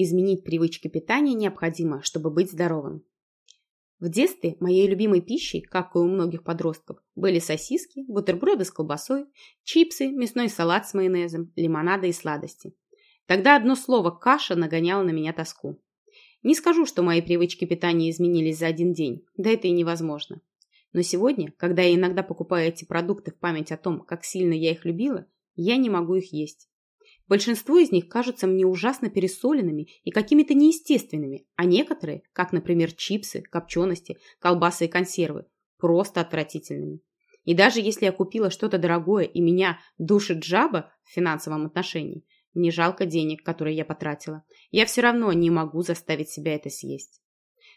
Изменить привычки питания необходимо, чтобы быть здоровым. В детстве моей любимой пищей, как и у многих подростков, были сосиски, бутерброды с колбасой, чипсы, мясной салат с майонезом, лимонады и сладости. Тогда одно слово «каша» нагоняло на меня тоску. Не скажу, что мои привычки питания изменились за один день, да это и невозможно. Но сегодня, когда я иногда покупаю эти продукты в память о том, как сильно я их любила, я не могу их есть. Большинство из них кажутся мне ужасно пересоленными и какими-то неестественными, а некоторые, как, например, чипсы, копчености, колбасы и консервы, просто отвратительными. И даже если я купила что-то дорогое и меня душит жаба в финансовом отношении, мне жалко денег, которые я потратила, я все равно не могу заставить себя это съесть.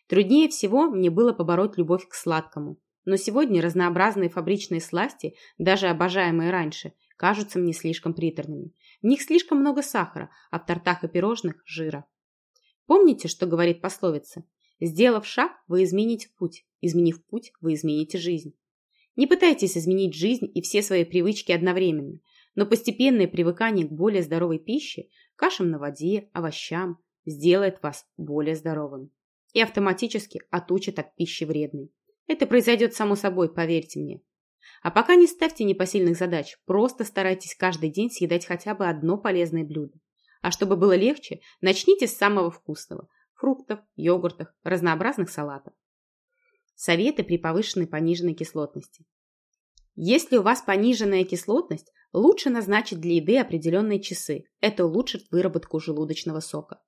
Труднее всего мне было побороть любовь к сладкому. Но сегодня разнообразные фабричные сласти, даже обожаемые раньше, кажутся мне слишком приторными. В них слишком много сахара, а в тортах и пирожных – жира. Помните, что говорит пословица? Сделав шаг, вы измените путь. Изменив путь, вы измените жизнь. Не пытайтесь изменить жизнь и все свои привычки одновременно, но постепенное привыкание к более здоровой пище, кашам на воде, овощам, сделает вас более здоровым и автоматически отучит от пищи вредной. Это произойдет само собой, поверьте мне. А пока не ставьте непосильных задач, просто старайтесь каждый день съедать хотя бы одно полезное блюдо. А чтобы было легче, начните с самого вкусного – фруктов, йогуртов, разнообразных салатов. Советы при повышенной пониженной кислотности. Если у вас пониженная кислотность, лучше назначить для еды определенные часы. Это улучшит выработку желудочного сока.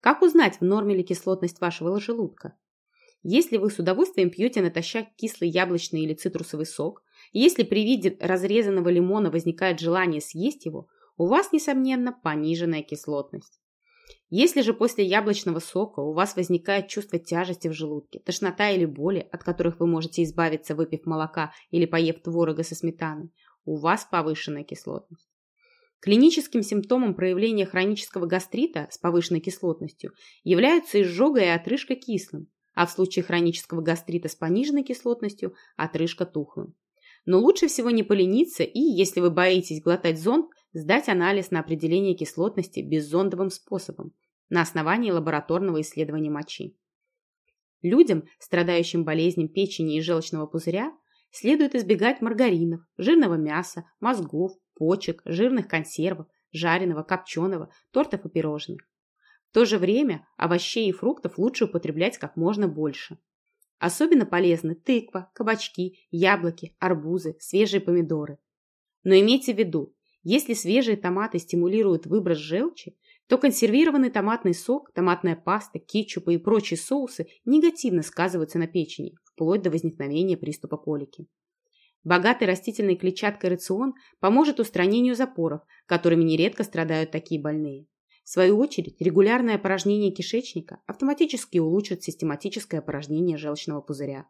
Как узнать, в норме ли кислотность вашего желудка? Если вы с удовольствием пьете натощак кислый яблочный или цитрусовый сок, если при виде разрезанного лимона возникает желание съесть его, у вас, несомненно, пониженная кислотность. Если же после яблочного сока у вас возникает чувство тяжести в желудке, тошнота или боли, от которых вы можете избавиться, выпив молока или поев творога со сметаной, у вас повышенная кислотность. Клиническим симптомом проявления хронического гастрита с повышенной кислотностью являются изжога и отрыжка кислым, а в случае хронического гастрита с пониженной кислотностью – отрыжка тухлым. Но лучше всего не полениться и, если вы боитесь глотать зонд, сдать анализ на определение кислотности беззондовым способом на основании лабораторного исследования мочи. Людям, страдающим болезнью печени и желчного пузыря, следует избегать маргаринов, жирного мяса, мозгов, почек, жирных консервов, жареного, копченого, тортов и пирожных. То же время овощей и фруктов лучше употреблять как можно больше. Особенно полезны тыква, кабачки, яблоки, арбузы, свежие помидоры. Но имейте в виду, если свежие томаты стимулируют выброс желчи, то консервированный томатный сок, томатная паста, кетчупы и прочие соусы негативно сказываются на печени, вплоть до возникновения приступа колики. Богатый растительной клетчаткой рацион поможет устранению запоров, которыми нередко страдают такие больные. В свою очередь, регулярное опорожнение кишечника автоматически улучшит систематическое опорожнение желчного пузыря.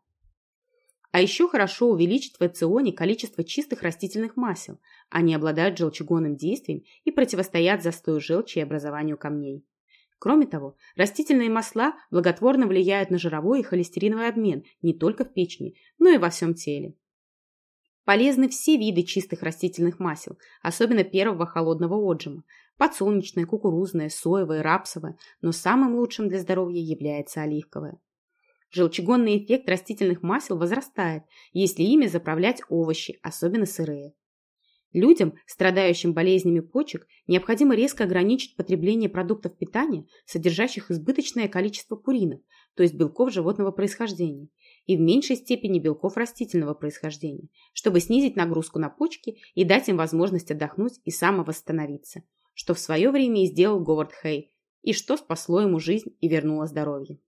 А еще хорошо увеличить в рационе количество чистых растительных масел. Они обладают желчегонным действием и противостоят застою желчи и образованию камней. Кроме того, растительные масла благотворно влияют на жировой и холестериновый обмен не только в печени, но и во всем теле. Полезны все виды чистых растительных масел, особенно первого холодного отжима. Подсолнечное, кукурузное, соевое, рапсовое, но самым лучшим для здоровья является оливковое. Желчегонный эффект растительных масел возрастает, если ими заправлять овощи, особенно сырые. Людям, страдающим болезнями почек, необходимо резко ограничить потребление продуктов питания, содержащих избыточное количество пуринов, то есть белков животного происхождения, и в меньшей степени белков растительного происхождения, чтобы снизить нагрузку на почки и дать им возможность отдохнуть и самовосстановиться, что в свое время и сделал Говард Хей, и что спасло ему жизнь и вернуло здоровье.